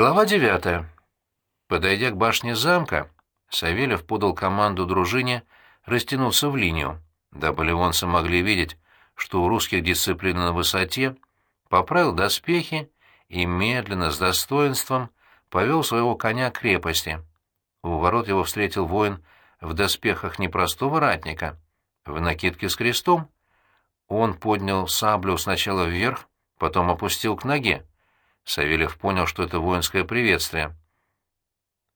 Глава девятая. Подойдя к башне замка, Савельев подал команду дружине растянуться в линию, дабы ливонцы могли видеть, что у русских дисциплина на высоте, поправил доспехи и медленно, с достоинством, повел своего коня к крепости. У ворот его встретил воин в доспехах непростого ратника, в накидке с крестом. Он поднял саблю сначала вверх, потом опустил к ноге. Савельев понял, что это воинское приветствие.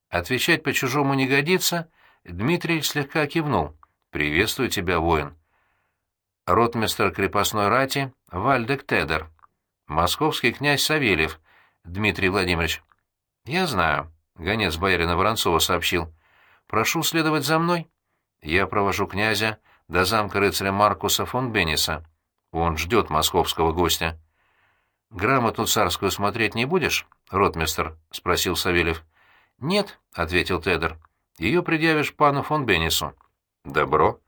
Отвечать по-чужому не годится, Дмитрий слегка кивнул. «Приветствую тебя, воин». Ротмистр крепостной рати Вальдек Тедер. Московский князь Савельев, Дмитрий Владимирович. «Я знаю», — гонец боярина Воронцова сообщил. «Прошу следовать за мной. Я провожу князя до замка рыцаря Маркуса фон Бенниса. Он ждет московского гостя». «Грамоту царскую смотреть не будешь, ротмистр?» — спросил Савельев. «Нет», — ответил Тедер. «Ее предъявишь пану фон Беннису». «Добро».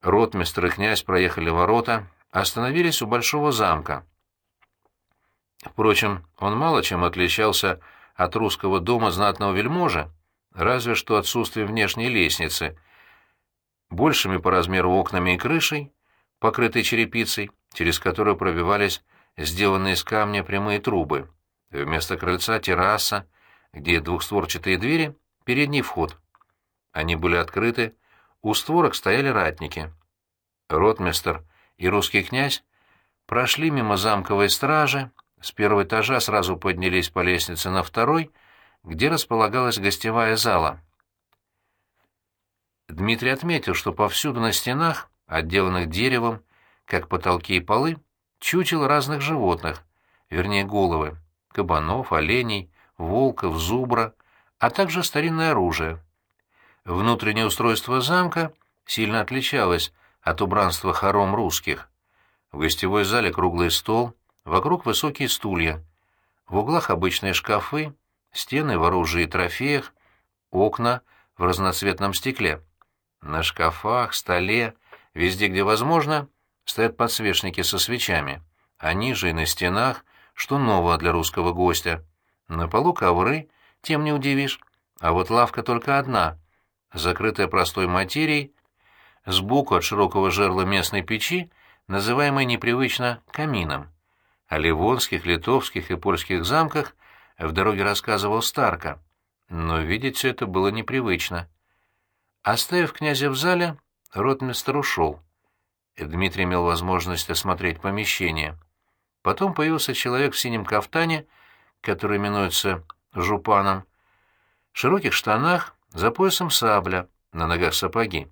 Ротмистр и князь проехали ворота, остановились у большого замка. Впрочем, он мало чем отличался от русского дома знатного вельможи, разве что отсутствием внешней лестницы, большими по размеру окнами и крышей, покрытой черепицей, через которую пробивались сделанные из камня прямые трубы. Вместо крыльца терраса, где двухстворчатые двери, передний вход. Они были открыты, у створок стояли ратники. Ротмистер и русский князь прошли мимо замковой стражи, с первого этажа сразу поднялись по лестнице на второй, где располагалась гостевая зала. Дмитрий отметил, что повсюду на стенах, отделанных деревом, как потолки и полы, чучел разных животных, вернее головы, кабанов, оленей, волков, зубра, а также старинное оружие. Внутреннее устройство замка сильно отличалось от убранства хором русских. В гостевой зале круглый стол, вокруг высокие стулья. В углах обычные шкафы, стены в оружии и трофеях, окна в разноцветном стекле. На шкафах, столе, везде, где возможно, стоят подсвечники со свечами, а ниже и на стенах, что ново для русского гостя. На полу ковры, тем не удивишь, а вот лавка только одна, закрытая простой материей, сбоку от широкого жерла местной печи, называемой непривычно камином. О ливонских, литовских и польских замках в дороге рассказывал Старка, но видеть все это было непривычно. Оставив князя в зале, ротмистр ушел. Дмитрий имел возможность осмотреть помещение. Потом появился человек в синем кафтане, который именуется жупаном, в широких штанах, за поясом сабля, на ногах сапоги.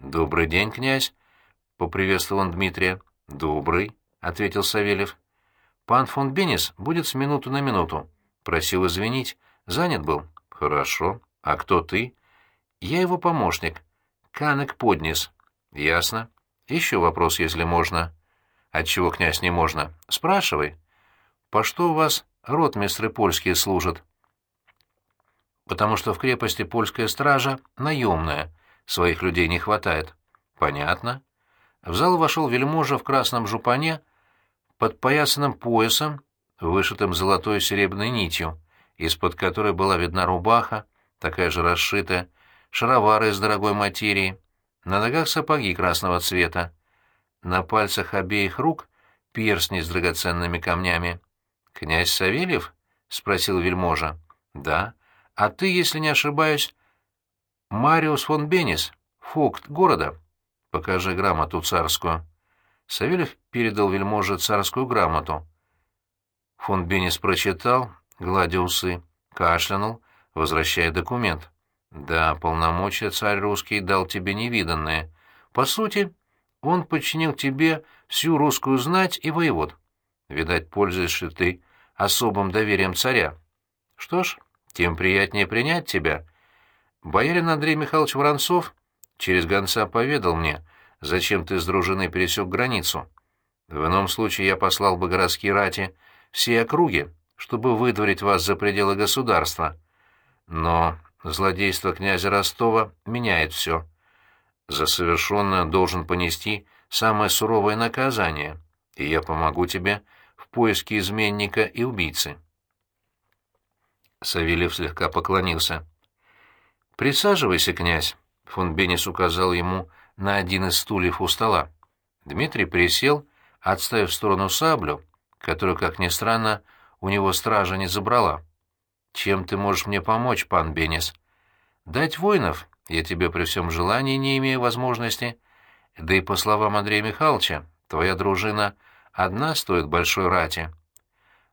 «Добрый день, князь!» — поприветствовал он Дмитрия. «Добрый», — ответил Савельев. «Пан фон Беннис будет с минуту на минуту. Просил извинить. Занят был». «Хорошо. А кто ты?» «Я его помощник. Канек Поднис». «Ясно. Еще вопрос, если можно. Отчего, князь, не можно? Спрашивай. По что у вас ротмистры польские служат? Потому что в крепости польская стража наемная, своих людей не хватает. Понятно. В зал вошел вельможа в красном жупане, под поясанным поясом, вышитым золотой и серебряной нитью, из-под которой была видна рубаха, такая же расшитая, шаровары из дорогой материи, на ногах сапоги красного цвета. На пальцах обеих рук перстни с драгоценными камнями. «Князь Савельев?» — спросил вельможа. «Да. А ты, если не ошибаюсь, Мариус фон Бенис, фокт города. Покажи грамоту царскую». Савельев передал вельможе царскую грамоту. Фон Бенис прочитал, гладя усы, кашлянул, возвращая документ. Да, полномочия царь русский дал тебе невиданные. По сути, он подчинил тебе всю русскую знать и воевод. Видать, пользуешься ты особым доверием царя. Что ж, тем приятнее принять тебя. Боярин Андрей Михайлович Воронцов через гонца поведал мне, зачем ты с дружиной пересек границу. В ином случае я послал бы городские рати все округи, чтобы выдворить вас за пределы государства. Но Злодейство князя Ростова меняет все. За совершенное должен понести самое суровое наказание, и я помогу тебе в поиске изменника и убийцы. Савельев слегка поклонился. «Присаживайся, князь», — фон Бенис указал ему на один из стульев у стола. Дмитрий присел, отставив в сторону саблю, которую, как ни странно, у него стража не забрала. «Чем ты можешь мне помочь, пан Бенис?» «Дать воинов я тебе при всем желании не имею возможности. Да и по словам Андрея Михайловича, твоя дружина одна стоит большой рати.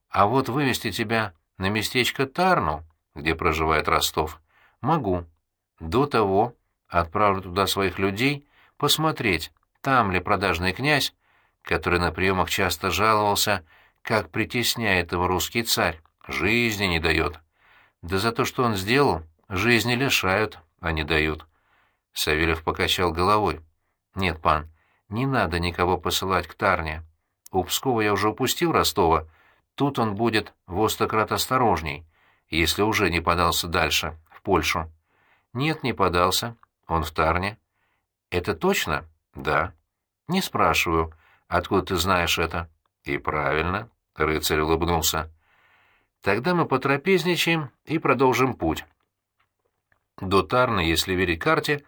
А вот вывести тебя на местечко Тарну, где проживает Ростов, могу. До того отправлю туда своих людей посмотреть, там ли продажный князь, который на приемах часто жаловался, как притесняет его русский царь, жизни не дает. Да за то, что он сделал, жизни лишают, а не дают. Савельев покачал головой. «Нет, пан, не надо никого посылать к Тарне. У Пскова я уже упустил Ростова, тут он будет в остократ осторожней, если уже не подался дальше, в Польшу». «Нет, не подался. Он в Тарне». «Это точно?» «Да». «Не спрашиваю. Откуда ты знаешь это?» «И правильно», — рыцарь улыбнулся. «Тогда мы потрапезничаем и продолжим путь». До Тарны, если верить карте,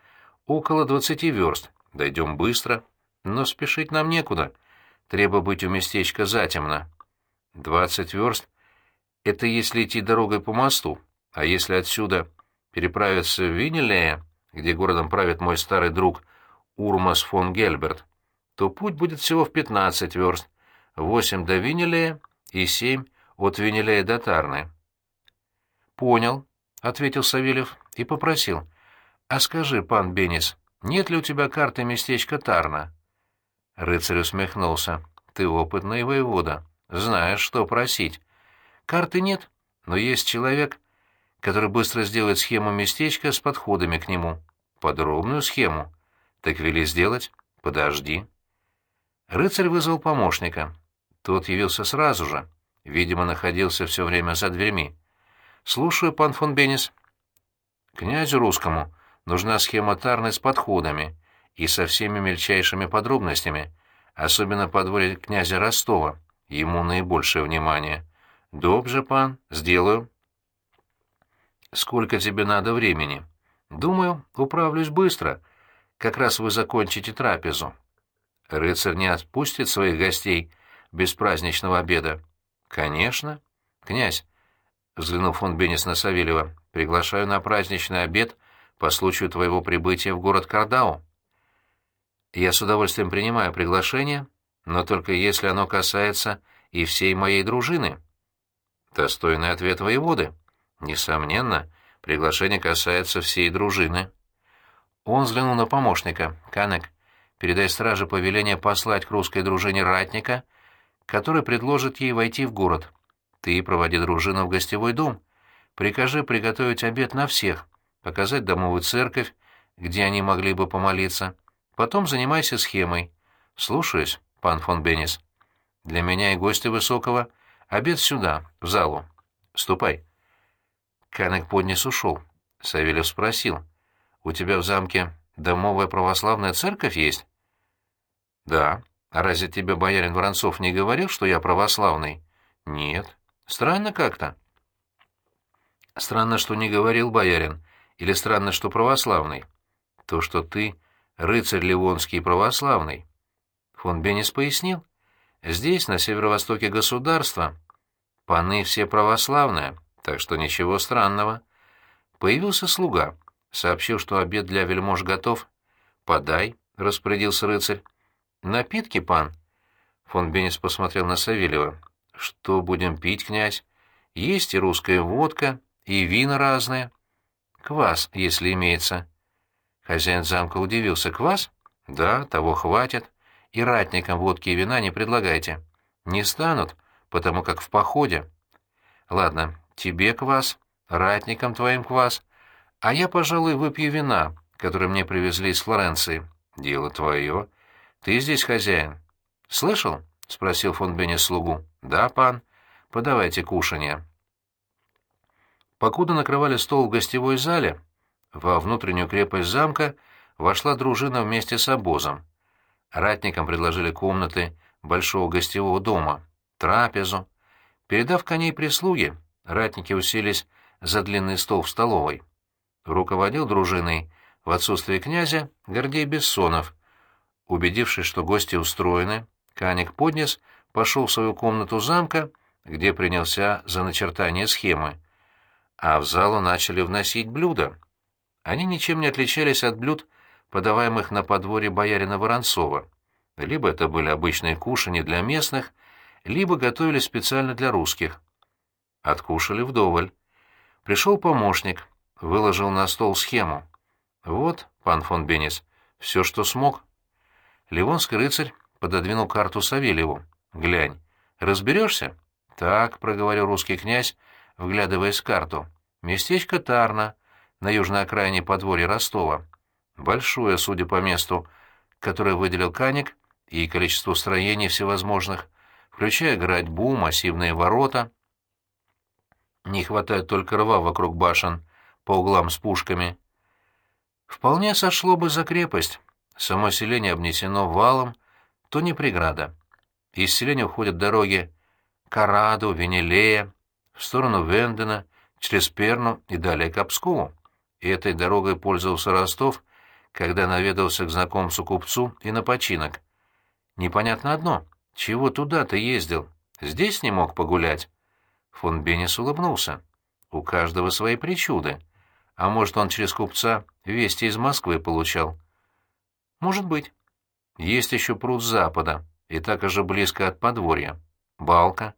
около двадцати верст. Дойдем быстро, но спешить нам некуда. Треба быть у местечка затемно. Двадцать верст — это если идти дорогой по мосту, а если отсюда переправиться в Винелея, где городом правит мой старый друг Урмас фон Гельберт, то путь будет всего в пятнадцать верст, восемь до Винелея и семь от Винелея до Тарны. «Понял», — ответил Савельев и попросил. «А скажи, пан Бенис, нет ли у тебя карты местечка Тарна?» Рыцарь усмехнулся. «Ты опытный воевода. Знаешь, что просить. Карты нет, но есть человек, который быстро сделает схему местечка с подходами к нему. Подробную схему. Так вели сделать. Подожди». Рыцарь вызвал помощника. Тот явился сразу же. Видимо, находился все время за дверьми. «Слушаю, пан фон Бенис». «Князю русскому нужна схема Тарны с подходами и со всеми мельчайшими подробностями, особенно подворье князя Ростова, ему наибольшее внимание. Добже, пан, сделаю. Сколько тебе надо времени? Думаю, управлюсь быстро. Как раз вы закончите трапезу. Рыцарь не отпустит своих гостей без праздничного обеда. Конечно. Князь, взглянул фон Бенес на Савельева, приглашаю на праздничный обед по случаю твоего прибытия в город Кардау. Я с удовольствием принимаю приглашение, но только если оно касается и всей моей дружины. Достойный ответ воеводы. Несомненно, приглашение касается всей дружины. Он взглянул на помощника. «Канек, передай страже повеление послать к русской дружине ратника, который предложит ей войти в город. Ты проводи дружину в гостевой дом. Прикажи приготовить обед на всех, показать домовую церковь, где они могли бы помолиться. Потом занимайся схемой. Слушаюсь, пан фон Беннис. Для меня и гостя высокого обед сюда, в залу. Ступай. Канек поднес ушел. Савельев спросил. «У тебя в замке домовая православная церковь есть?» «Да. А разве тебе боярин Воронцов не говорил, что я православный?» «Нет. Странно как-то». «Странно, что не говорил боярин. Или странно, что православный? То, что ты рыцарь Ливонский православный. Фон Беннис пояснил. Здесь, на северо-востоке государства, паны все православные, так что ничего странного. Появился слуга, сообщил, что обед для вельмож готов. «Подай», — распорядился рыцарь. «Напитки, пан?» Фон Беннис посмотрел на Савельева. «Что будем пить, князь? Есть и русская водка, и вина разные». Квас, если имеется. Хозяин замка удивился. Квас? Да, того хватит. И ратникам водки и вина не предлагайте. Не станут, потому как в походе. Ладно, тебе квас, ратникам твоим квас, а я, пожалуй, выпью вина, которое мне привезли из Флоренции. Дело твое. Ты здесь хозяин. Слышал? — спросил фон Беннис слугу. — Да, пан. Подавайте кушанье. Покуда накрывали стол в гостевой зале, во внутреннюю крепость замка вошла дружина вместе с обозом. Ратникам предложили комнаты большого гостевого дома, трапезу. Передав коней прислуге, ратники уселись за длинный стол в столовой. Руководил дружиной в отсутствие князя Гордей Бессонов. Убедившись, что гости устроены, Каник поднес, пошел в свою комнату замка, где принялся за начертание схемы. А в залу начали вносить блюда. Они ничем не отличались от блюд, подаваемых на подворье боярина Воронцова. Либо это были обычные кушани для местных, либо готовили специально для русских. Откушали вдоволь. Пришел помощник, выложил на стол схему. «Вот, пан фон Бенис, все, что смог». Ливонский рыцарь пододвинул карту Савельеву. «Глянь, разберешься?» «Так», — проговорил русский князь, вглядываясь в карту. «Местечко Тарна, на южной окраине подворья Ростова. Большое, судя по месту, которое выделил Каник, и количеству строений всевозможных, включая градьбу, массивные ворота. Не хватает только рва вокруг башен, по углам с пушками. Вполне сошло бы за крепость. Само селение обнесено валом, то не преграда. Из селения уходят дороги Караду, Венелея, в сторону Вендена, через Перну и далее к Обскову. И этой дорогой пользовался Ростов, когда наведался к знакомцу-купцу и на починок. Непонятно одно, чего туда ты ездил? Здесь не мог погулять? Фон Беннис улыбнулся. У каждого свои причуды. А может, он через купца вести из Москвы получал? Может быть. Есть еще пруд запада, и так же близко от подворья. Балка.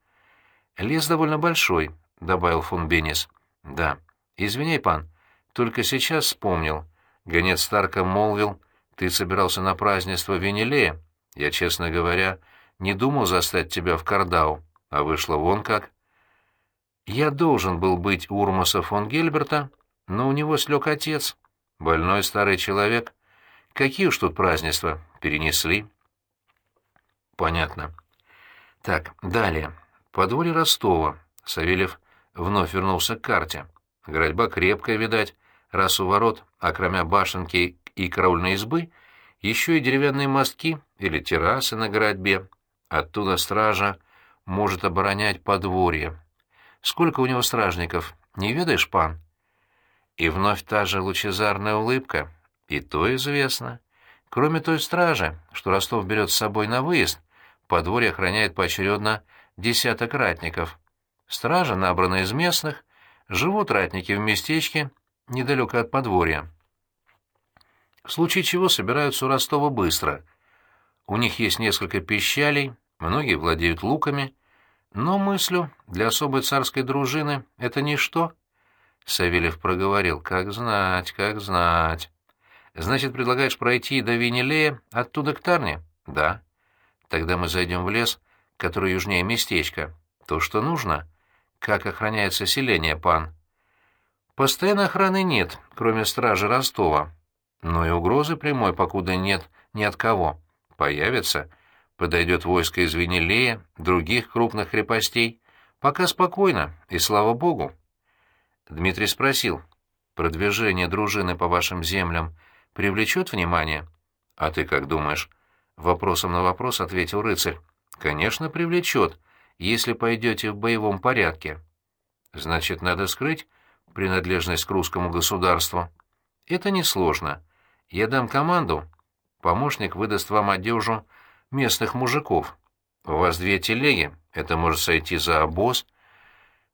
Лес довольно большой, — добавил фон Беннис. Да. Извиняй, пан, только сейчас вспомнил. Гонец Старка молвил, ты собирался на празднество Венелея. Я, честно говоря, не думал застать тебя в Кардау, а вышло вон как. Я должен был быть у Урмаса фон Гельберта, но у него слег отец, больной старый человек. Какие уж тут празднества, перенесли. Понятно. Так, далее. Подворье Ростова. Савельев вновь вернулся к карте. Градьба крепкая, видать, раз у ворот, кроме башенки и караульной избы, еще и деревянные мостки или террасы на градьбе. Оттуда стража может оборонять подворье. Сколько у него стражников, не ведаешь, пан? И вновь та же лучезарная улыбка. И то известно. Кроме той стражи, что Ростов берет с собой на выезд, подворье охраняет поочередно десяток ратников. Стража набрана из местных, живут ратники в местечке недалеко от подворья. В случае чего собираются у Ростова быстро. У них есть несколько пищалей, многие владеют луками, но мыслю для особой царской дружины это ничто. Савельев проговорил, как знать, как знать. Значит, предлагаешь пройти до Винелея, оттуда к Тарне? Да. Тогда мы зайдем в лес, который южнее местечка. То, что нужно. Как охраняется селение, пан? Постоянной охраны нет, кроме стражи Ростова. Но и угрозы прямой покуда нет ни от кого. Появится, подойдет войско из Венелея, других крупных крепостей. Пока спокойно, и слава богу. Дмитрий спросил, продвижение дружины по вашим землям привлечет внимание? А ты как думаешь? Вопросом на вопрос ответил рыцарь. Конечно, привлечет, если пойдете в боевом порядке. Значит, надо скрыть принадлежность к русскому государству. Это несложно. Я дам команду, помощник выдаст вам одежу местных мужиков. У вас две телеги, это может сойти за обоз.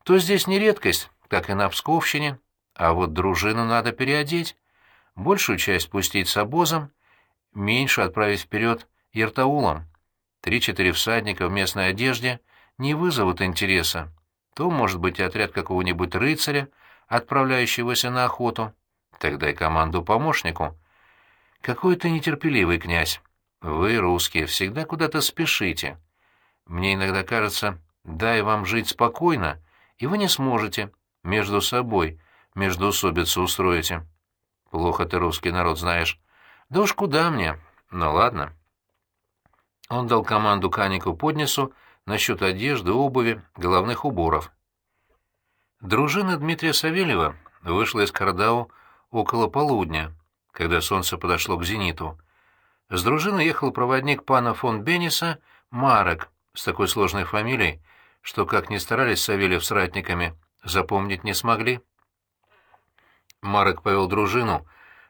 То здесь не редкость, как и на Псковщине, а вот дружину надо переодеть. Большую часть пустить с обозом, меньше отправить вперед Иртаулом. Три-четыре всадника в местной одежде не вызовут интереса. То может быть отряд какого-нибудь рыцаря, отправляющегося на охоту. Тогда и команду помощнику. Какой ты нетерпеливый, князь. Вы, русские, всегда куда-то спешите. Мне иногда кажется, дай вам жить спокойно, и вы не сможете. Между собой, между усобицу устроите. Плохо ты русский народ знаешь. Да уж куда мне? Ну ладно. Он дал команду Канику Поднесу насчет одежды, обуви, головных уборов. Дружина Дмитрия Савельева вышла из Кардау около полудня, когда солнце подошло к зениту. С дружиной ехал проводник пана фон Бенниса Марек с такой сложной фамилией, что, как ни старались Савельев с ратниками, запомнить не смогли. Марок повел дружину,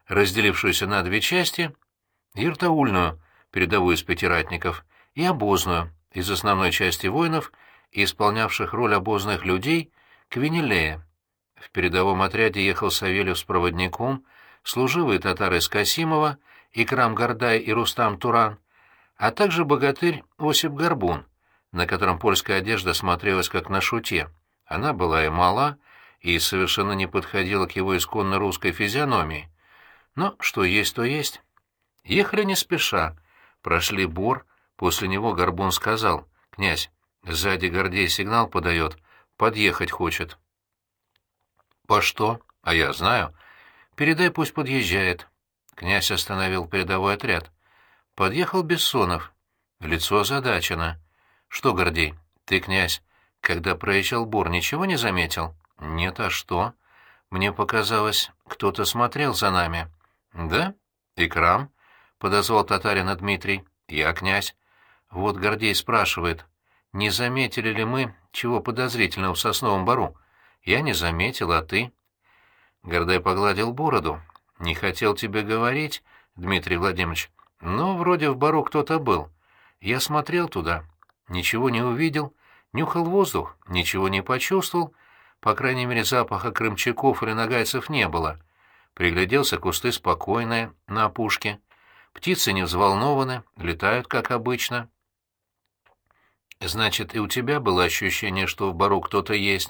разделившуюся на две части, иртаульную, передовую из пятиратников, и обозную, из основной части воинов, исполнявших роль обозных людей, к Венелее. В передовом отряде ехал Савельев с проводником, служивые татары из Касимова, Икрам Гордай и Рустам Туран, а также богатырь Осип Горбун, на котором польская одежда смотрелась как на шуте. Она была и мала, и совершенно не подходила к его исконно русской физиономии. Но что есть, то есть. Ехали не спеша, прошли бор, после него Горбун сказал, «Князь, сзади Гордей сигнал подает, подъехать хочет». «По что? А я знаю. Передай, пусть подъезжает». Князь остановил передовой отряд. Подъехал Бессонов. Лицо озадачено. «Что, Гордей, ты, князь, когда проезжал бор, ничего не заметил?» «Нет, а что?» «Мне показалось, кто-то смотрел за нами». «Да? Икрам?» — подозвал татарина Дмитрий. «Я князь». Вот Гордей спрашивает, не заметили ли мы чего подозрительного в сосновом бару? Я не заметил, а ты? Гордай погладил бороду. Не хотел тебе говорить, Дмитрий Владимирович, но вроде в бару кто-то был. Я смотрел туда, ничего не увидел, нюхал воздух, ничего не почувствовал, по крайней мере, запаха крымчаков или нагайцев не было. Пригляделся, кусты спокойные, на опушке. Птицы не взволнованы, летают, как обычно. Значит, и у тебя было ощущение, что в бару кто-то есть?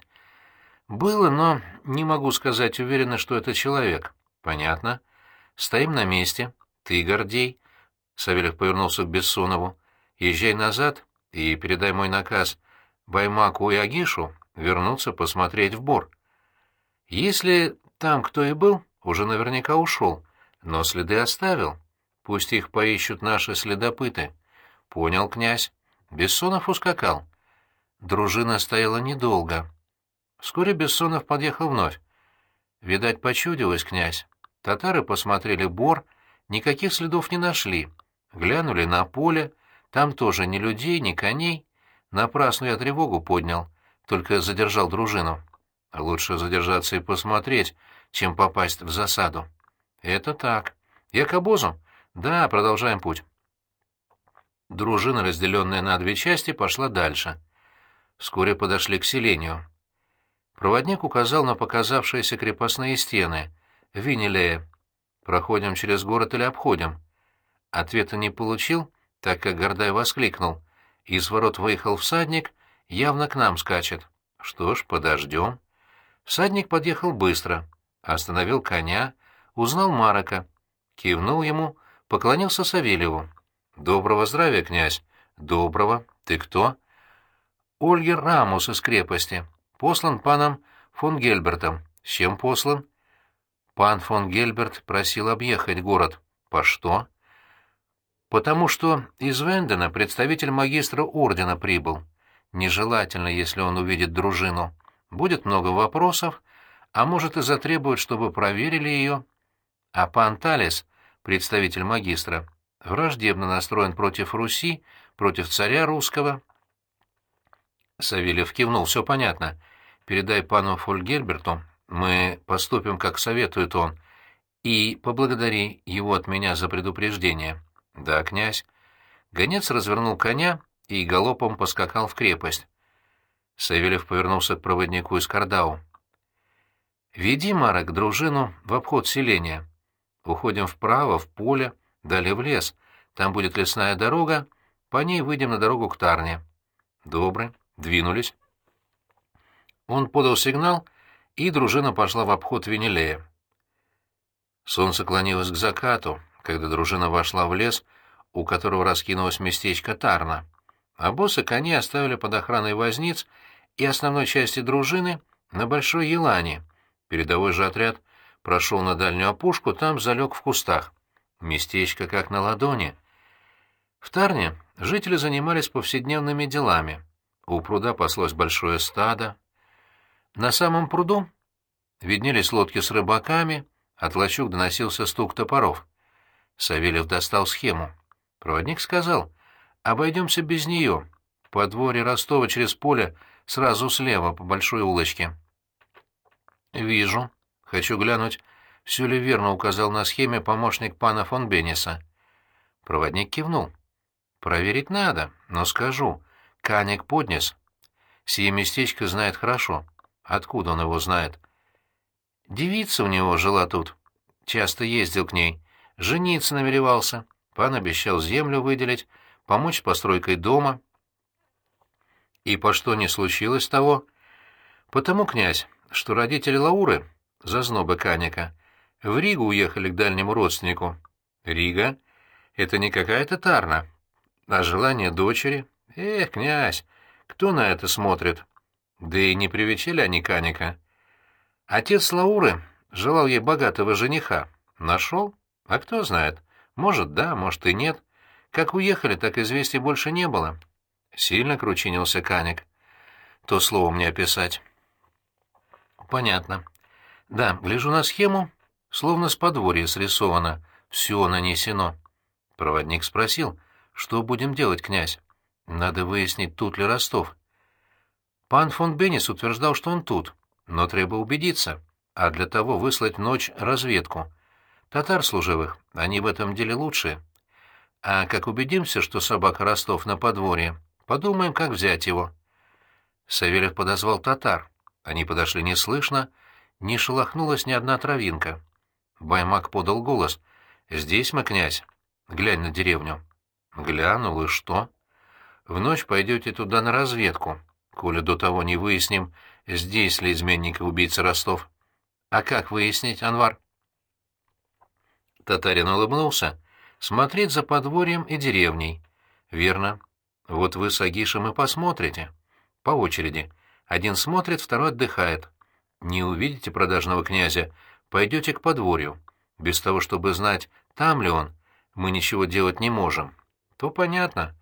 Было, но не могу сказать уверенно, что это человек. Понятно. Стоим на месте. Ты, Гордей. Савельев повернулся к Бессонову. Езжай назад и передай мой наказ Баймаку и Агишу вернуться посмотреть в бор. Если там кто и был, уже наверняка ушел, но следы оставил. Пусть их поищут наши следопыты. Понял, князь. Бессонов ускакал. Дружина стояла недолго. Вскоре Бессонов подъехал вновь. Видать, почудилось, князь. Татары посмотрели бор, никаких следов не нашли. Глянули на поле, там тоже ни людей, ни коней. Напрасно я тревогу поднял только задержал дружину. Лучше задержаться и посмотреть, чем попасть в засаду. Это так. Я к обозу? Да, продолжаем путь. Дружина, разделенная на две части, пошла дальше. Вскоре подошли к селению. Проводник указал на показавшиеся крепостные стены. Винилея. Проходим через город или обходим? Ответа не получил, так как Гордай воскликнул. Из ворот выехал всадник — явно к нам скачет. Что ж, подождем. Всадник подъехал быстро, остановил коня, узнал Марока, кивнул ему, поклонился Савельеву. «Доброго здравия, князь!» «Доброго. Ты кто?» «Ольгер Рамус из крепости. Послан паном фон Гельбертом. С чем послан?» «Пан фон Гельберт просил объехать город. По что?» «Потому что из Вендена представитель магистра ордена прибыл нежелательно, если он увидит дружину. Будет много вопросов, а может и затребует, чтобы проверили ее. А пан Талис, представитель магистра, враждебно настроен против Руси, против царя русского. Савельев кивнул, все понятно. Передай пану Фольгельберту, мы поступим, как советует он, и поблагодари его от меня за предупреждение. Да, князь. Гонец развернул коня и галопом поскакал в крепость. Савельев повернулся к проводнику из Кардау. «Веди, Марок, дружину в обход селения. Уходим вправо, в поле, далее в лес. Там будет лесная дорога, по ней выйдем на дорогу к Тарне». «Добры. Двинулись». Он подал сигнал, и дружина пошла в обход Венелея. Солнце клонилось к закату, когда дружина вошла в лес, у которого раскинулось местечко Тарна а босса кони оставили под охраной возниц и основной части дружины на Большой Елане. Передовой же отряд прошел на дальнюю опушку, там залег в кустах. Местечко как на ладони. В Тарне жители занимались повседневными делами. У пруда паслось большое стадо. На самом пруду виднелись лодки с рыбаками, от лачуг доносился стук топоров. Савельев достал схему. Проводник сказал — Обойдемся без нее. По дворе Ростова через поле, сразу слева, по большой улочке. Вижу. Хочу глянуть, все ли верно указал на схеме помощник пана фон Бенниса. Проводник кивнул. «Проверить надо, но скажу. Каник поднес. Сие местечко знает хорошо. Откуда он его знает?» «Девица у него жила тут. Часто ездил к ней. Жениться намеревался. Пан обещал землю выделить, помочь с постройкой дома». «И по что не случилось того?» «Потому, князь, что родители Лауры, зазнобы Каника, в Ригу уехали к дальнему родственнику. Рига — это не какая-то Тарна, а желание дочери. Эх, князь, кто на это смотрит? Да и не привечали они Каника. Отец Лауры желал ей богатого жениха. Нашел? А кто знает. Может, да, может и нет. Как уехали, так известий больше не было. Сильно кручинился Каник. То слово мне описать. Понятно. Да, гляжу на схему, словно с подворья срисовано, все нанесено. Проводник спросил, что будем делать, князь? Надо выяснить, тут ли Ростов. Пан фон Беннис утверждал, что он тут, но треба убедиться, а для того выслать ночь разведку. Татар служивых, они в этом деле лучшие. А как убедимся, что собака Ростов на подворье, подумаем, как взять его. Савельев подозвал татар. Они подошли неслышно, не шелохнулась ни одна травинка. Баймак подал голос. «Здесь мы, князь. Глянь на деревню». «Глянул, и что?» «В ночь пойдете туда на разведку, коли до того не выясним, здесь ли изменник и убийца Ростов». «А как выяснить, Анвар?» Татарин улыбнулся. «Смотреть за подворьем и деревней». «Верно. Вот вы с Агишем и посмотрите. По очереди. Один смотрит, второй отдыхает. Не увидите продажного князя, пойдете к подворью. Без того, чтобы знать, там ли он, мы ничего делать не можем. То понятно.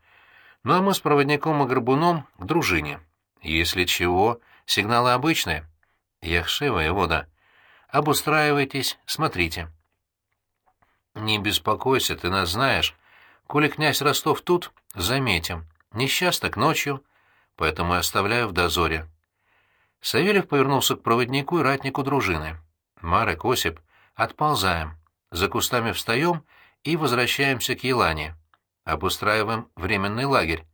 Ну а мы с проводником и горбуном к дружине. Если чего, сигналы обычные. Яхши, воевода. Обустраивайтесь, смотрите. Не беспокойся, ты нас знаешь. Коли князь Ростов тут, заметим. Несчасток ночью, поэтому я оставляю в дозоре. Савельев повернулся к проводнику и ратнику дружины. «Марек, Осип, отползаем. За кустами встаем и возвращаемся к Елане. Обустраиваем временный лагерь.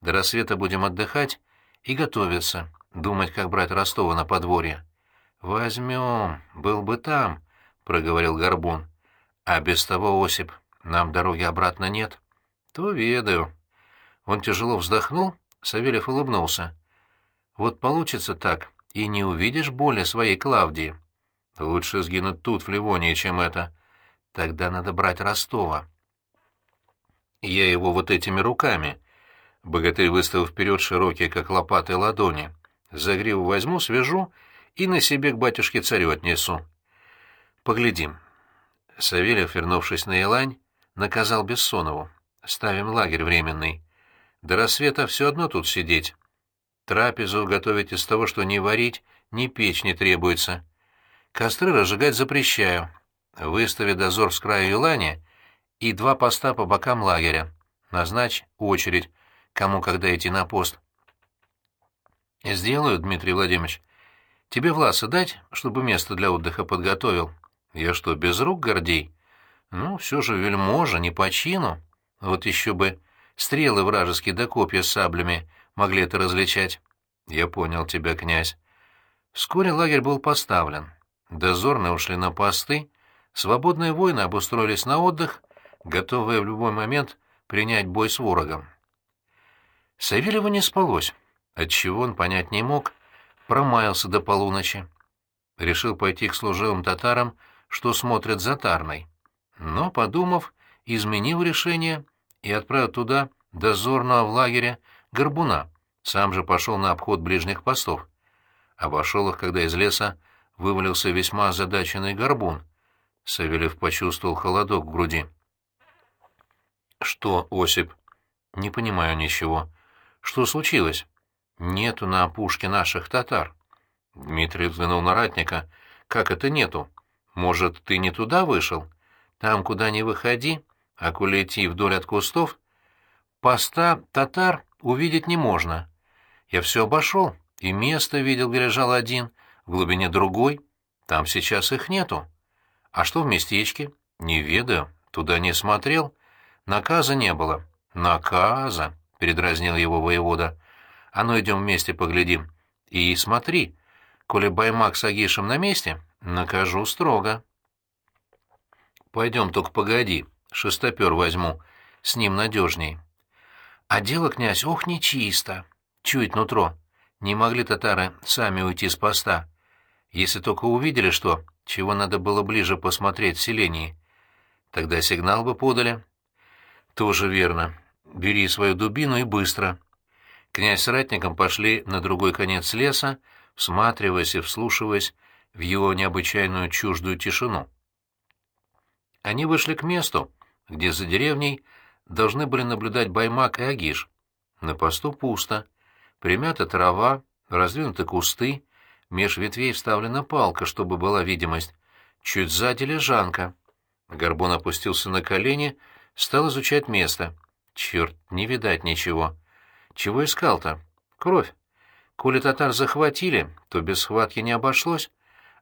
До рассвета будем отдыхать и готовиться, думать, как брать Ростова на подворье». «Возьмем, был бы там», — проговорил Горбун. «А без того, Осип, нам дороги обратно нет». «То ведаю». Он тяжело вздохнул, Савельев улыбнулся. Вот получится так, и не увидишь боли своей Клавдии. Лучше сгинуть тут, в Ливонии, чем это. Тогда надо брать Ростова. Я его вот этими руками. Богатырь выставил вперед широкие, как лопаты, ладони. За гриву возьму, свяжу и на себе к батюшке-царю отнесу. Поглядим. Савельев, вернувшись на Елань, наказал Бессонову. Ставим лагерь временный. До рассвета все одно тут сидеть. Трапезу готовить из того, что ни варить, ни печь не требуется. Костры разжигать запрещаю. Выстави дозор с краю Юлани и два поста по бокам лагеря. Назначь очередь, кому когда идти на пост. Сделаю, Дмитрий Владимирович. Тебе Власа дать, чтобы место для отдыха подготовил? Я что, без рук гордей? Ну, все же вельможа, не по чину. Вот еще бы стрелы вражеские да копья с саблями — могли это различать. Я понял тебя, князь. Вскоре лагерь был поставлен. Дозорные ушли на посты, свободные воины обустроились на отдых, готовые в любой момент принять бой с ворогом. Савельеву не спалось, отчего он понять не мог, промаялся до полуночи. Решил пойти к служивым татарам, что смотрят за Тарной. Но, подумав, изменил решение и отправил туда дозорного в лагере Горбуна. Сам же пошел на обход ближних постов. Обошел их, когда из леса вывалился весьма озадаченный горбун. Савельев почувствовал холодок в груди. «Что, Осип?» «Не понимаю ничего. Что случилось?» «Нету на опушке наших татар». Дмитрий взглянул на ратника. «Как это нету? Может, ты не туда вышел? Там, куда не выходи, а коли идти вдоль от кустов, поста татар увидеть не можно. Я все обошел, и место видел, где лежал один, в глубине другой. Там сейчас их нету. А что в местечке? Не ведаю, туда не смотрел. Наказа не было. Наказа, передразнил его воевода. А ну идем вместе поглядим. И смотри, коли Баймак с Агишем на месте, накажу строго. Пойдем, только погоди, шестопер возьму, с ним надежней. А дело, князь, ох, нечисто. Чует нутро. Не могли татары сами уйти с поста. Если только увидели что, чего надо было ближе посмотреть в селении. Тогда сигнал бы подали. Тоже верно. Бери свою дубину и быстро. Князь с ратником пошли на другой конец леса, всматриваясь и вслушиваясь в его необычайную чуждую тишину. Они вышли к месту, где за деревней должны были наблюдать Баймак и Агиш. На посту пусто. Примята трава, раздвинуты кусты, меж ветвей вставлена палка, чтобы была видимость. Чуть сзади лежанка. Горбун опустился на колени, стал изучать место. Черт, не видать ничего. Чего искал-то? Кровь. Коли татар захватили, то без схватки не обошлось,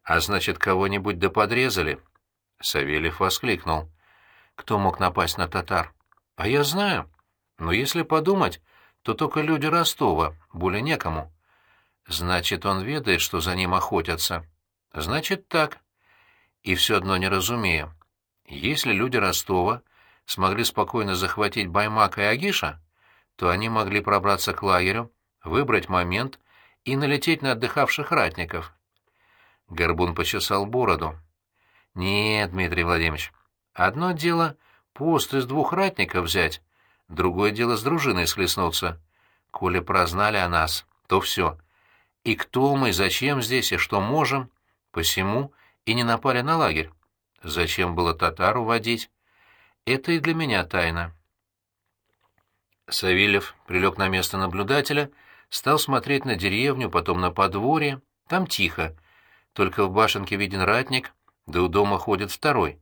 а значит, кого-нибудь да подрезали. Савельев воскликнул. Кто мог напасть на татар? А я знаю. Но если подумать, то только люди Ростова, более некому. Значит, он ведает, что за ним охотятся. Значит, так. И все одно не разумею. Если люди Ростова смогли спокойно захватить Баймака и Агиша, то они могли пробраться к лагерю, выбрать момент и налететь на отдыхавших ратников. Горбун почесал бороду. «Нет, Дмитрий Владимирович, одно дело пост из двух ратников взять, другое дело с дружиной схлестнуться. Коли прознали о нас, то все. И кто мы, зачем здесь и что можем, посему и не напали на лагерь. Зачем было татар уводить? Это и для меня тайна». Савельев прилег на место наблюдателя, стал смотреть на деревню, потом на подворье. Там тихо. Только в башенке виден ратник, да у дома ходит второй.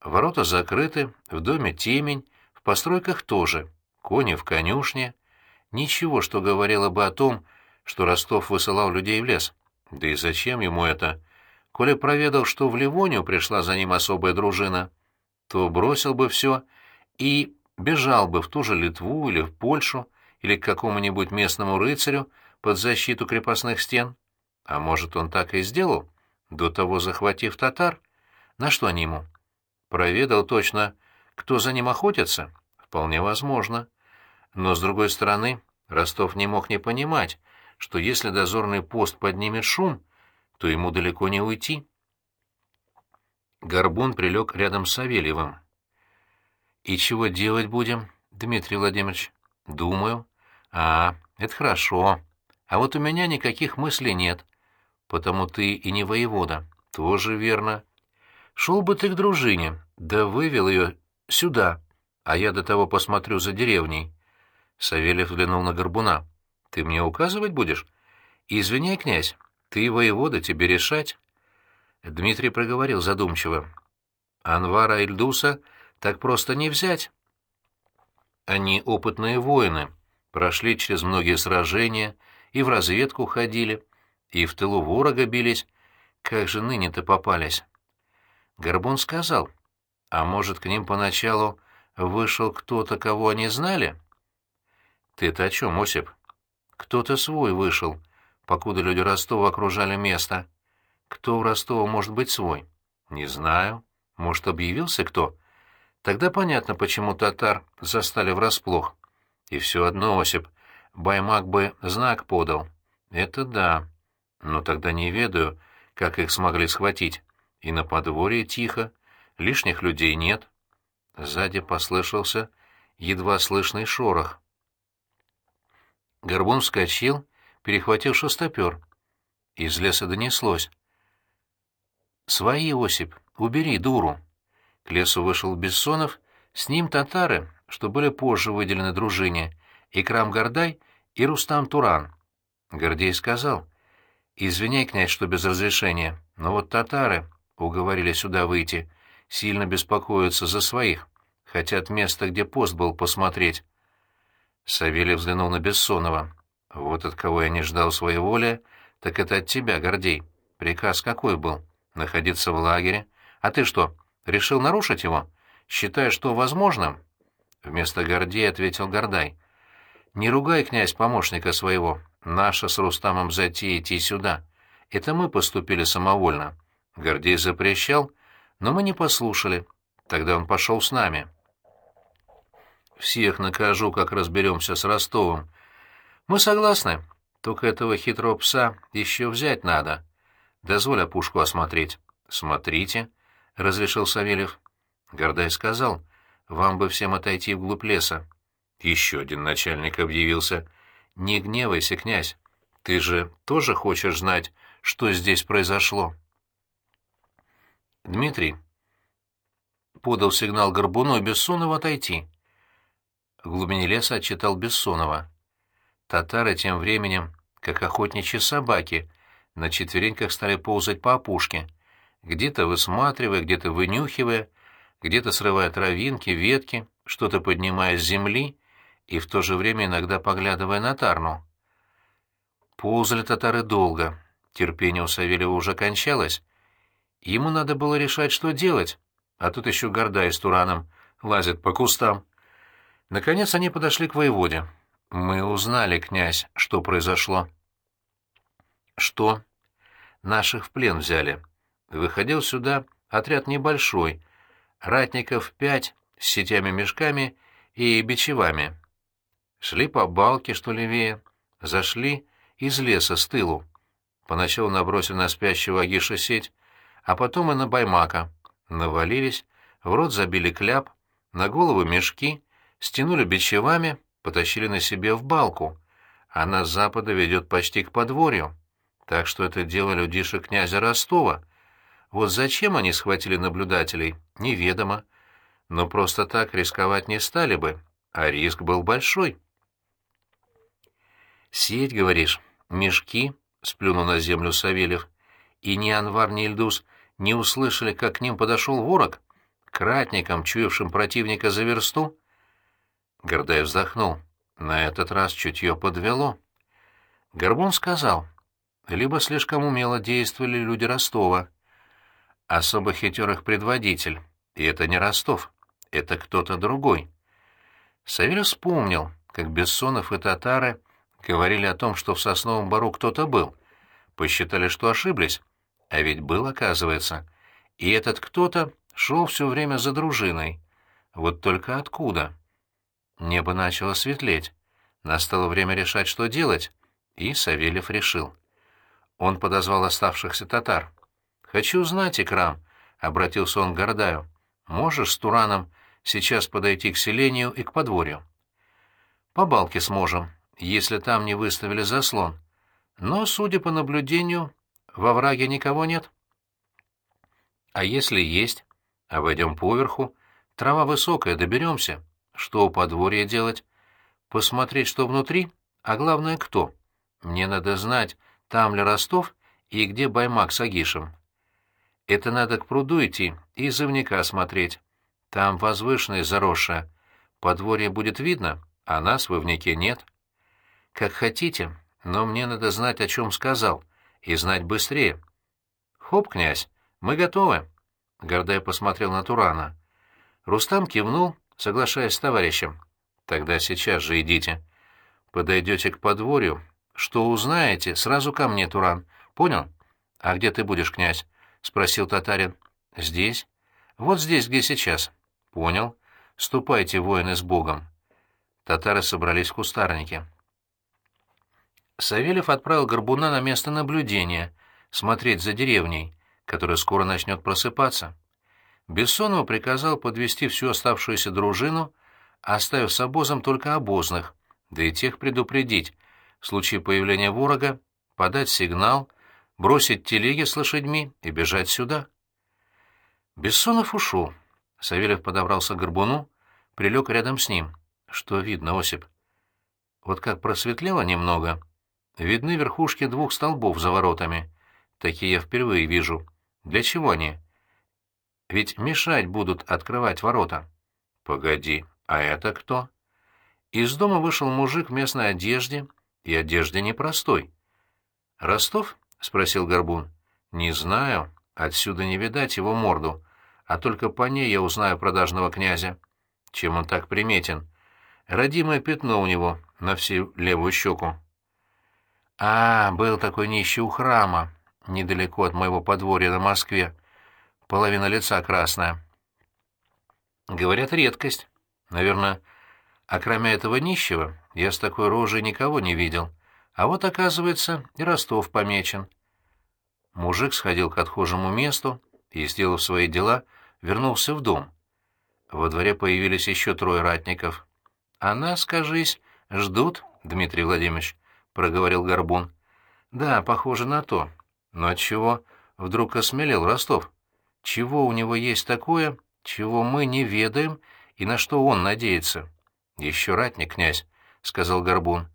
Ворота закрыты, в доме темень, в постройках тоже. Кони в конюшне. Ничего, что говорило бы о том, что Ростов высылал людей в лес. Да и зачем ему это? Коля проведал, что в Ливонию пришла за ним особая дружина, то бросил бы все и бежал бы в ту же Литву или в Польшу, или к какому-нибудь местному рыцарю под защиту крепостных стен. А может, он так и сделал, до того захватив татар? На что они ему? Проведал точно, кто за ним охотится? Вполне возможно. Но, с другой стороны, Ростов не мог не понимать, что если дозорный пост поднимет шум, то ему далеко не уйти. Горбун прилег рядом с Савельевым. «И чего делать будем, Дмитрий Владимирович?» «Думаю». «А, это хорошо. А вот у меня никаких мыслей нет. Потому ты и не воевода». «Тоже верно. Шел бы ты к дружине, да вывел ее сюда, а я до того посмотрю за деревней». Савельев взглянул на Горбуна. «Ты мне указывать будешь?» «Извиняй, князь, ты воевода, тебе решать». Дмитрий проговорил задумчиво. «Анвара Ильдуса так просто не взять. Они опытные воины, прошли через многие сражения, и в разведку ходили, и в тылу ворога бились. Как же ныне-то попались? Горбун сказал, а может, к ним поначалу вышел кто-то, кого они знали? Ты-то о чем, Осип? Кто-то свой вышел, покуда люди Ростова окружали место. Кто у Ростова может быть свой? Не знаю. Может, объявился кто? Тогда понятно, почему татар застали врасплох. И все одно, Осип, Баймак бы знак подал. Это да. Но тогда не ведаю, как их смогли схватить. И на подворье тихо, лишних людей нет. Сзади послышался едва слышный шорох. Горбун вскочил, перехватил шестопер. Из леса донеслось. «Свои, Осип, убери дуру!» К лесу вышел Бессонов, с ним татары, что были позже выделены дружине, Икрам Гордай и Рустам Туран. Гордей сказал, «Извиняй, князь, что без разрешения, но вот татары уговорили сюда выйти, сильно беспокоятся за своих, хотят место, где пост был, посмотреть». Савелий взглянул на Бессонова. «Вот от кого я не ждал своей воли, так это от тебя, Гордей. Приказ какой был? Находиться в лагере, А ты что, решил нарушить его? Считаешь, что возможным?» Вместо Гордея ответил Гордай. «Не ругай, князь, помощника своего. Наша с Рустамом затея идти сюда. Это мы поступили самовольно. Гордей запрещал, но мы не послушали. Тогда он пошел с нами. Всех накажу, как разберемся с Ростовым. Мы согласны, только этого хитрого пса еще взять надо. Дозволь опушку осмотреть. Смотрите, — разрешил Савельев. Гордай сказал, вам бы всем отойти вглубь леса. Еще один начальник объявился. Не гневайся, князь. Ты же тоже хочешь знать, что здесь произошло?» Дмитрий подал сигнал Горбуну и Бессонову отойти. В глубине леса отчитал Бессонова. Татары тем временем, как охотничьи собаки, на четвереньках стали ползать по опушке, где-то высматривая, где-то вынюхивая, где-то срывая травинки, ветки, что-то поднимая с земли и в то же время иногда поглядывая на Тарну. Ползали татары долго, терпение у Савельева уже кончалось. Ему надо было решать, что делать, а тут еще Гордай с Тураном лазят по кустам. Наконец они подошли к воеводе. «Мы узнали, князь, что произошло». «Что?» «Наших в плен взяли. Выходил сюда отряд небольшой, ратников пять с сетями-мешками и бичевами. Шли по балке, что левее, зашли из леса с тылу. Поначалу набросили на спящего Агиша сеть, а потом и на Баймака. Навалились, в рот забили кляп, на голову мешки, стянули бичевами, потащили на себе в балку. Она с запада ведет почти к подворью. Так что это дело людишек князя Ростова. Вот зачем они схватили наблюдателей, неведомо. Но просто так рисковать не стали бы, а риск был большой. «Сеть, говоришь?» «Мешки?» — сплюнул на землю Савельев. И ни Анвар, ни Ильдус не услышали, как к ним подошел ворог, к ратникам, чуявшим противника за версту. Гордай вздохнул. На этот раз чутье подвело. Горбун сказал, либо слишком умело действовали люди Ростова. Особо хитер их предводитель, и это не Ростов, это кто-то другой. Савельев вспомнил, как Бессонов и татары Говорили о том, что в сосновом бару кто-то был. Посчитали, что ошиблись. А ведь был, оказывается. И этот кто-то шел все время за дружиной. Вот только откуда? Небо начало светлеть. Настало время решать, что делать. И Савельев решил. Он подозвал оставшихся татар. «Хочу знать, Икрам», — обратился он к Гордаю. «Можешь с Тураном сейчас подойти к селению и к подворью?» «По балке сможем», если там не выставили заслон. Но, судя по наблюдению, во враге никого нет. А если есть? Обойдем поверху. Трава высокая, доберемся. Что у подворья делать? Посмотреть, что внутри, а главное, кто. Мне надо знать, там ли Ростов и где Баймак с Агишем. Это надо к пруду идти и изывника смотреть. Там возвышенное заросшее. Подворье будет видно, а нас в ивнике нет. «Как хотите, но мне надо знать, о чем сказал, и знать быстрее». «Хоп, князь, мы готовы». Гордай посмотрел на Турана. Рустам кивнул, соглашаясь с товарищем. «Тогда сейчас же идите. Подойдете к подворью. Что узнаете, сразу ко мне, Туран. Понял? А где ты будешь, князь?» — спросил татарин. «Здесь. Вот здесь, где сейчас». «Понял. Ступайте, воины, с Богом». Татары собрались в кустарнике. Савельев отправил Горбуна на место наблюдения, смотреть за деревней, которая скоро начнет просыпаться. Бессонов приказал подвести всю оставшуюся дружину, оставив с обозом только обозных, да и тех предупредить, в случае появления ворога, подать сигнал, бросить телеги с лошадьми и бежать сюда. Бессонов ушел. Савельев подобрался к Горбуну, прилег рядом с ним. Что видно, Осип? Вот как просветлело немного — Видны верхушки двух столбов за воротами. Такие я впервые вижу. Для чего они? Ведь мешать будут открывать ворота. Погоди, а это кто? Из дома вышел мужик в местной одежде, и одежде непростой. «Ростов?» — спросил Горбун. «Не знаю. Отсюда не видать его морду. а только по ней я узнаю продажного князя. Чем он так приметен? Родимое пятно у него на всю левую щеку. А, был такой нищий у храма, недалеко от моего подворья на Москве. Половина лица красная. Говорят, редкость. Наверное, а кроме этого нищего, я с такой рожей никого не видел. А вот, оказывается, и Ростов помечен. Мужик сходил к отхожему месту и, сделав свои дела, вернулся в дом. Во дворе появились еще трое ратников. «А нас, кажись, ждут, Дмитрий Владимирович», — проговорил Горбун. «Да, похоже на то. Но отчего вдруг осмелел Ростов? Чего у него есть такое, чего мы не ведаем и на что он надеется?» «Еще ратник, князь», — сказал Горбун.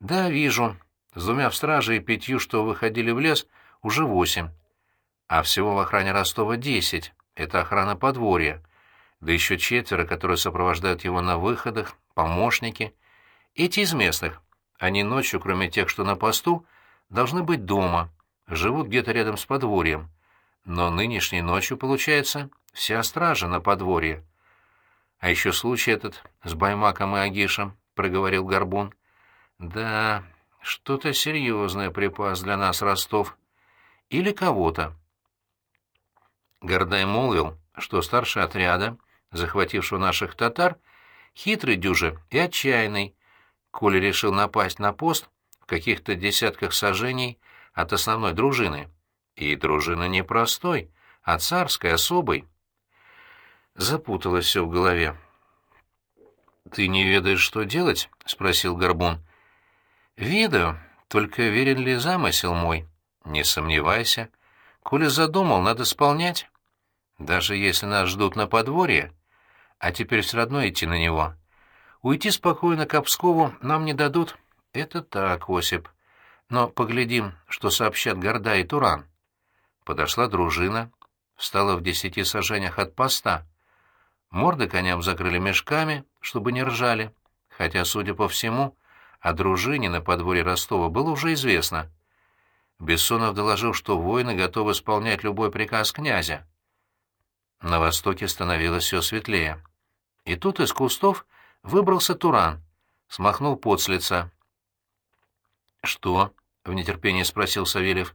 «Да, вижу. С двумя в страже и пятью, что выходили в лес, уже восемь. А всего в охране Ростова десять. Это охрана подворья. Да еще четверо, которые сопровождают его на выходах, помощники. Эти из местных. Они ночью, кроме тех, что на посту, должны быть дома, живут где-то рядом с подворьем. Но нынешней ночью, получается, вся стража на подворье. А еще случай этот с Баймаком и Агишем, — проговорил Горбун. Да, что-то серьезное припас для нас Ростов. Или кого-то. Гордай молвил, что старший отряда, захватившего наших татар, хитрый дюже и отчаянный, коли решил напасть на пост в каких-то десятках сажений от основной дружины. И дружина не простой, а царской, особой. Запуталось все в голове. «Ты не ведаешь, что делать?» — спросил Горбун. «Ведаю, только верен ли замысел мой?» «Не сомневайся. Коли задумал, надо исполнять. Даже если нас ждут на подворье, а теперь все равно идти на него. Уйти спокойно к Обскову нам не дадут. Это так, Осип. Но поглядим, что сообщат Горда и Туран». Подошла дружина, встала в десяти сажениях от поста. Морды коням закрыли мешками, чтобы не ржали, хотя, судя по всему, о дружине на подворье Ростова было уже известно. Бессонов доложил, что воины готовы исполнять любой приказ князя. На востоке становилось все светлее. И тут из кустов выбрался Туран, смахнул пот с лица. «Что?» — в нетерпении спросил Савельев.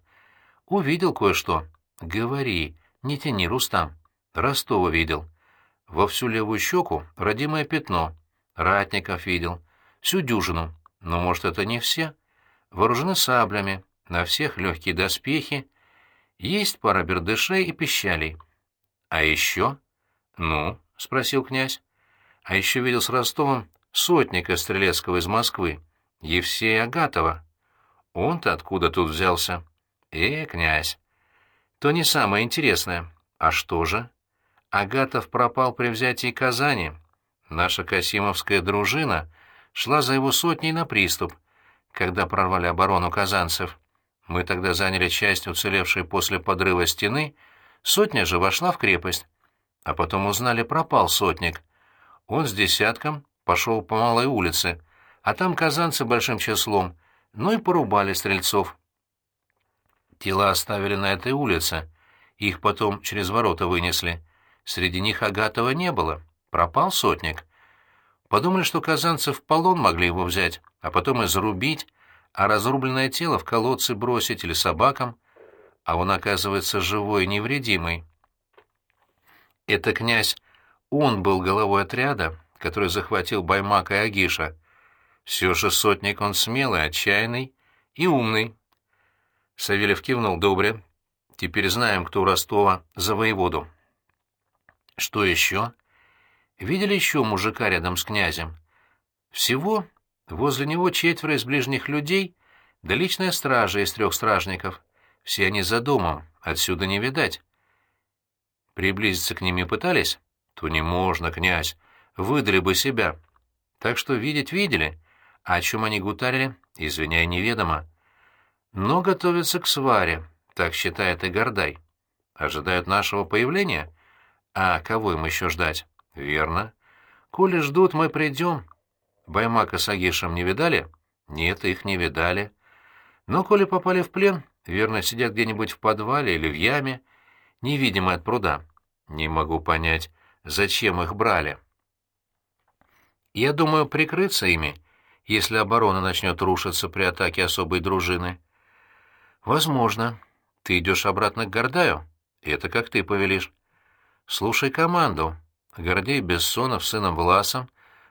«Увидел кое-что. Говори, не тяни, Рустам. Ростова видел. Во всю левую щеку родимое пятно. Ратников видел. Всю дюжину. Но, может, это не все. Вооружены саблями. На всех легкие доспехи. Есть пара бердышей и пищалей. А еще? Ну, — спросил князь. А еще видел с Ростовом сотника Стрелецкого из Москвы, Евсея Агатова. Он-то откуда тут взялся? Э, князь. То не самое интересное. А что же? Агатов пропал при взятии Казани. Наша Касимовская дружина шла за его сотней на приступ, когда прорвали оборону казанцев. Мы тогда заняли часть уцелевшей после подрыва стены, сотня же вошла в крепость. А потом узнали, пропал сотник. Он с десятком пошел по Малой улице, а там казанцы большим числом, ну и порубали стрельцов. Тела оставили на этой улице, их потом через ворота вынесли. Среди них Агатова не было. Пропал сотник. Подумали, что казанцы в полон могли его взять, а потом и зарубить, а разрубленное тело в колодцы бросить или собакам, а он, оказывается, живой и невредимый. Это князь, он был головой отряда, который захватил Баймака и Агиша. Все же сотник он смелый, отчаянный и умный. Савельев кивнул добре. Теперь знаем, кто у Ростова за воеводу. Что еще? Видели еще мужика рядом с князем? Всего возле него четверо из ближних людей, да личная стража из трех стражников. Все они за домом, отсюда не видать. Приблизиться к ним и пытались? То не можно, князь, выдали бы себя. Так что видеть видели, а о чем они гутарили, извиняй, неведомо. Но готовятся к сваре, так считает и Гордай. Ожидают нашего появления? А кого им еще ждать? Верно. Коли ждут, мы придем. Баймака с Агишем не видали? Нет, их не видали. Но коли попали в плен, верно, сидят где-нибудь в подвале или в яме, невидимые от пруда. Не могу понять, зачем их брали. Я думаю прикрыться ими, если оборона начнет рушиться при атаке особой дружины. Возможно. Ты идешь обратно к Гордаю? Это как ты повелишь. Слушай команду. Гордей Бессонов с сыном Власом,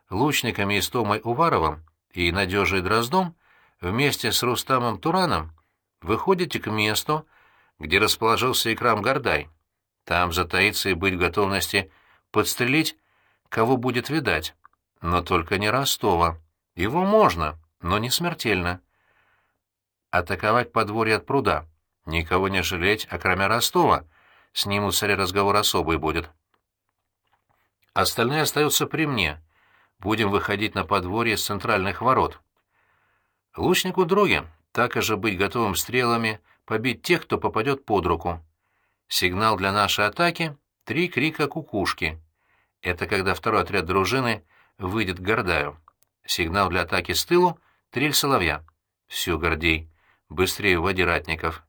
лучниками Истомой Уваровым и Надежей Дроздом вместе с Рустамом Тураном выходите к месту, где расположился Икрам Гордай. Там затаиться и быть в готовности подстрелить, кого будет видать. Но только не Ростова. Его можно, но не смертельно. Атаковать подворье от пруда. Никого не жалеть, а кроме Ростова. С ним у царя разговор особый будет. Остальные остаются при мне. Будем выходить на подворье с центральных ворот. Лучнику други, так и же быть готовым стрелами побить тех, кто попадет под руку. Сигнал для нашей атаки — три крика кукушки. Это когда второй отряд дружины выйдет к Гордаю. Сигнал для атаки с тылу — трель соловья. Все, Гордей, быстрее уводи ратников.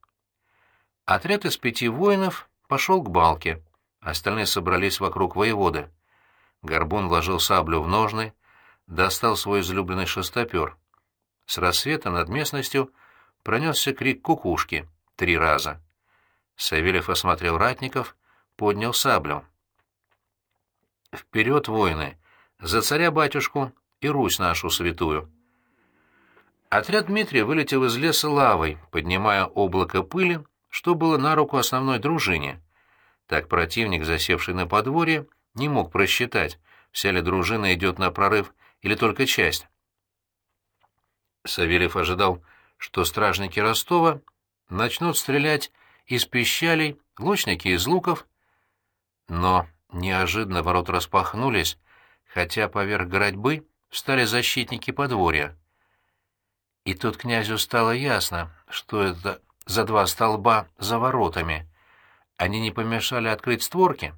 Отряд из пяти воинов пошел к балке. Остальные собрались вокруг воеводы. Горбун вложил саблю в ножны, достал свой излюбленный шестопер. С рассвета над местностью пронесся крик кукушки три раза. Савельев осмотрел ратников, поднял саблю. «Вперед, воины! За царя-батюшку и Русь нашу святую!» Отряд Дмитрия вылетел из леса лавой, поднимая облако пыли, что было на руку основной дружине. Так противник, засевший на подворье, не мог просчитать, вся ли дружина идет на прорыв или только часть. Савельев ожидал, что стражники Ростова начнут стрелять из пищалей, лучники из луков. Но неожиданно ворот распахнулись, хотя поверх городьбы встали защитники подворья. И тут князю стало ясно, что это за два столба за воротами. Они не помешали открыть створки,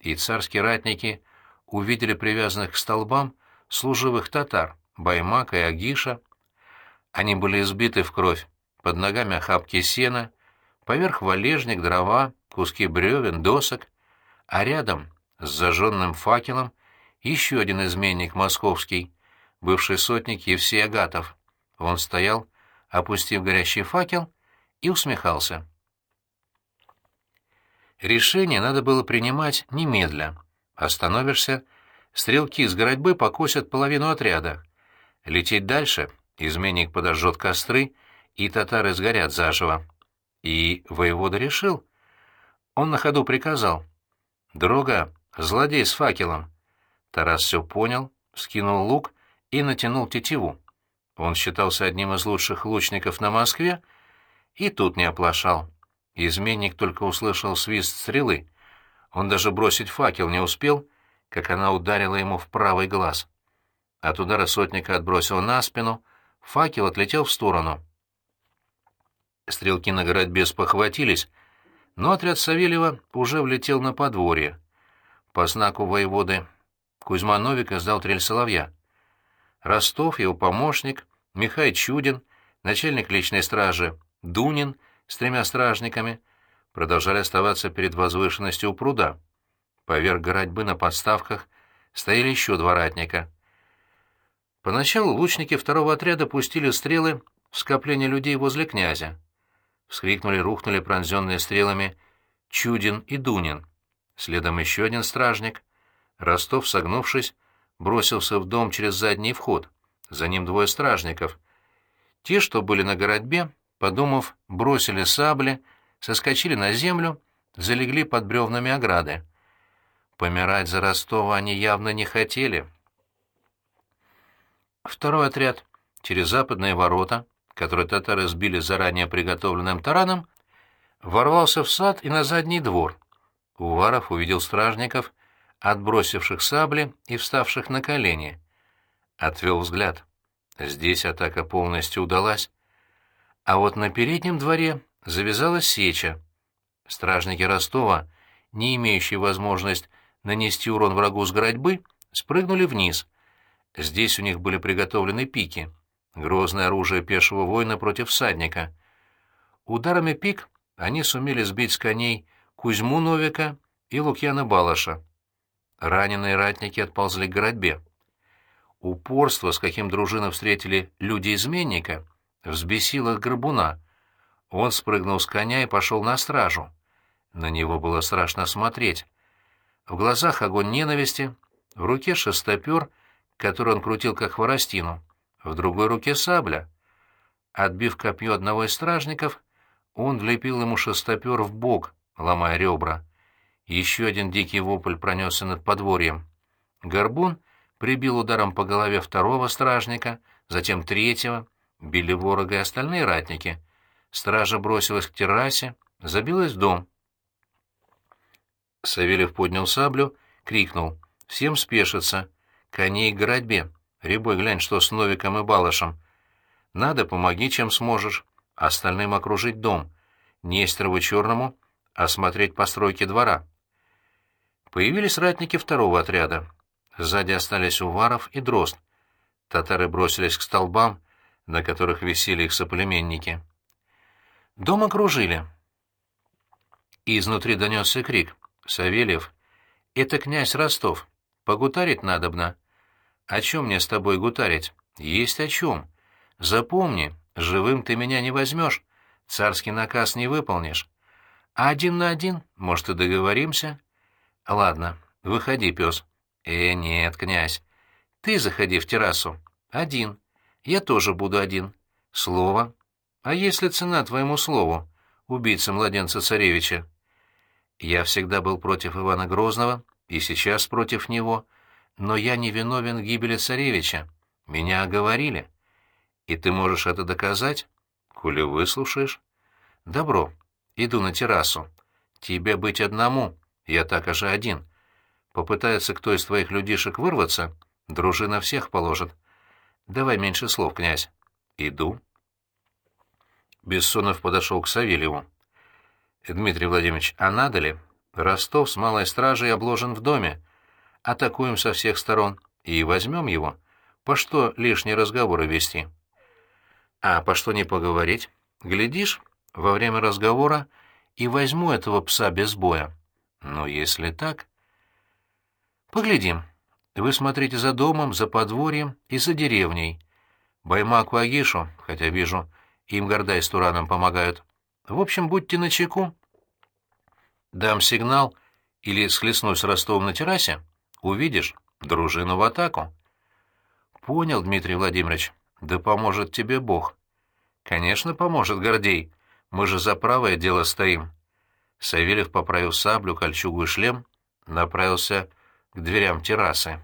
и царские ратники увидели привязанных к столбам служивых татар, Баймака и Агиша. Они были избиты в кровь, под ногами охапки сена, поверх валежник, дрова, куски бревен, досок, а рядом с зажженным факелом еще один изменник московский, бывший сотник Евсей Агатов. Он стоял, опустив горящий факел, и усмехался. Решение надо было принимать немедля. Остановишься, стрелки с городьбы покосят половину отряда. Лететь дальше, изменник подожжет костры, и татары сгорят заживо. И воевода решил. Он на ходу приказал. «Друга, злодей с факелом». Тарас все понял, скинул лук и натянул тетиву. Он считался одним из лучших лучников на Москве, и тут не оплошал. Изменник только услышал свист стрелы. Он даже бросить факел не успел, как она ударила ему в правый глаз. От удара сотника отбросил на спину, факел отлетел в сторону. Стрелки на городьбе спохватились, но отряд Савельева уже влетел на подворье. По знаку воеводы Кузьма Новик издал трель соловья. Ростов, его помощник, Михай Чудин, начальник личной стражи Дунин с тремя стражниками продолжали оставаться перед возвышенностью у пруда. Поверх городьбы на подставках стояли еще два ратника. Поначалу лучники второго отряда пустили стрелы в скопление людей возле князя. Вскрикнули, рухнули пронзенные стрелами Чудин и Дунин. Следом еще один стражник. Ростов, согнувшись, бросился в дом через задний вход. За ним двое стражников. Те, что были на городьбе, подумав, бросили сабли, соскочили на землю, залегли под бревнами ограды. Помирать за Ростова они явно не хотели. Второй отряд через западные ворота, которые татары сбили заранее приготовленным тараном, ворвался в сад и на задний двор. Уваров увидел стражников, отбросивших сабли и вставших на колени. Отвел взгляд. Здесь атака полностью удалась. А вот на переднем дворе завязалась сеча. Стражники Ростова, не имеющие возможность нанести урон врагу с городьбы, спрыгнули вниз. Здесь у них были приготовлены пики, грозное оружие пешего воина против всадника. Ударами пик они сумели сбить с коней Кузьму Новика и Лукьяна Балаша. Раненые ратники отползли к городьбе. Упорство, с каким дружина встретили люди-изменника, взбесило горбуна. Он спрыгнул с коня и пошел на стражу. На него было страшно смотреть. В глазах огонь ненависти, в руке шестопер, который он крутил как хворостину, в другой руке сабля. Отбив копье одного из стражников, он влепил ему шестопер в бок, ломая ребра. Еще один дикий вопль пронесся над подворьем. Горбун прибил ударом по голове второго стражника, затем третьего, били ворога и остальные ратники. Стража бросилась к террасе, забилась в дом. Савельев поднял саблю, крикнул. «Всем спешиться! Коней к городьбе! Рябой, глянь, что с Новиком и Балышем! Надо, помоги, чем сможешь. Остальным окружить дом. Нестерову Черному осмотреть постройки двора». Появились ратники второго отряда. Сзади остались Уваров и Дрозд. Татары бросились к столбам, на которых висели их соплеменники. Дом окружили. И изнутри донесся крик. «Савельев, это князь Ростов. Погутарить надобно». «О чем мне с тобой гутарить?» «Есть о чем. Запомни, живым ты меня не возьмешь, царский наказ не выполнишь. А один на один, может, и договоримся?» «Ладно, выходи, пес». «Э, нет, князь. Ты заходи в террасу. Один. Я тоже буду один. Слово. А если цена твоему слову, убийца младенца-царевича?» Я всегда был против Ивана Грозного и сейчас против него, но я не виновен в гибели царевича. Меня оговорили. И ты можешь это доказать, коли выслушаешь? Добро. Иду на террасу. Тебе быть одному, я так же один. Попытается кто из твоих людишек вырваться, дружина всех положит. Давай меньше слов, князь. Иду. Бессонов подошел к Савельеву. Дмитрий Владимирович, а надо ли? Ростов с малой стражей обложен в доме. Атакуем со всех сторон и возьмем его. По что лишние разговоры вести? А по что не поговорить? Глядишь, во время разговора и возьму этого пса без боя. Но если так... Поглядим. Вы смотрите за домом, за подворьем и за деревней. Баймаку Агишу, хотя вижу, им Гордай с Тураном помогают. В общем, будьте начеку. Дам сигнал или схлестнусь с Ростовом на террасе, увидишь дружину в атаку. Понял, Дмитрий Владимирович, да поможет тебе Бог. Конечно, поможет, Гордей. Мы же за правое дело стоим. Савельев поправил саблю, кольчугу и шлем, направился к дверям террасы.